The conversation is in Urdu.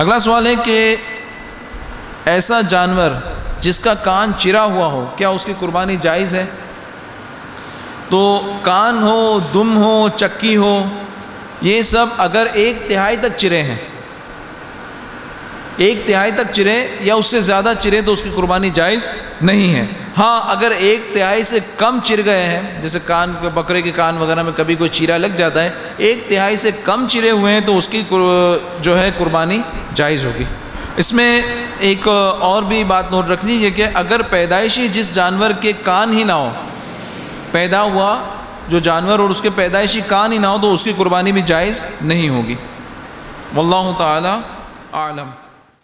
اگلا سوال ہے کہ ایسا جانور جس کا کان چرا ہوا ہو، کیا اس کی قربانی جائز ہے؟ تو کان ہو، دم ہو، چکی ہو، یہ سب اگر ایک تہائی تک چرے ہیں، ایک تہائی تک چرے یا اس سے زیادہ چرے تو اس کی قربانی جائز نہیں ہے۔ ہاں اگر ایک تہائی سے کم چر گئے ہیں، جیسے کان بکرے کے کان وغیرہ میں کبھی کوئی چیرا لگ جاتا ہے، ایک تہائی سے کم چرے ہوئے ہیں تو اس کی جو ہے، قربانی جائز ہوگی۔ اس میں ایک اور بھی بات نوٹ رکھ لیجیے کہ اگر پیدائشی جس جانور کے کان ہی نہ ہو، پیدا ہوا جو جانور اور اس کے پیدائشی کان ہی نہ ہو، تو اس کی قربانی بھی جائز نہیں ہوگی۔ واللہ تعالی عالم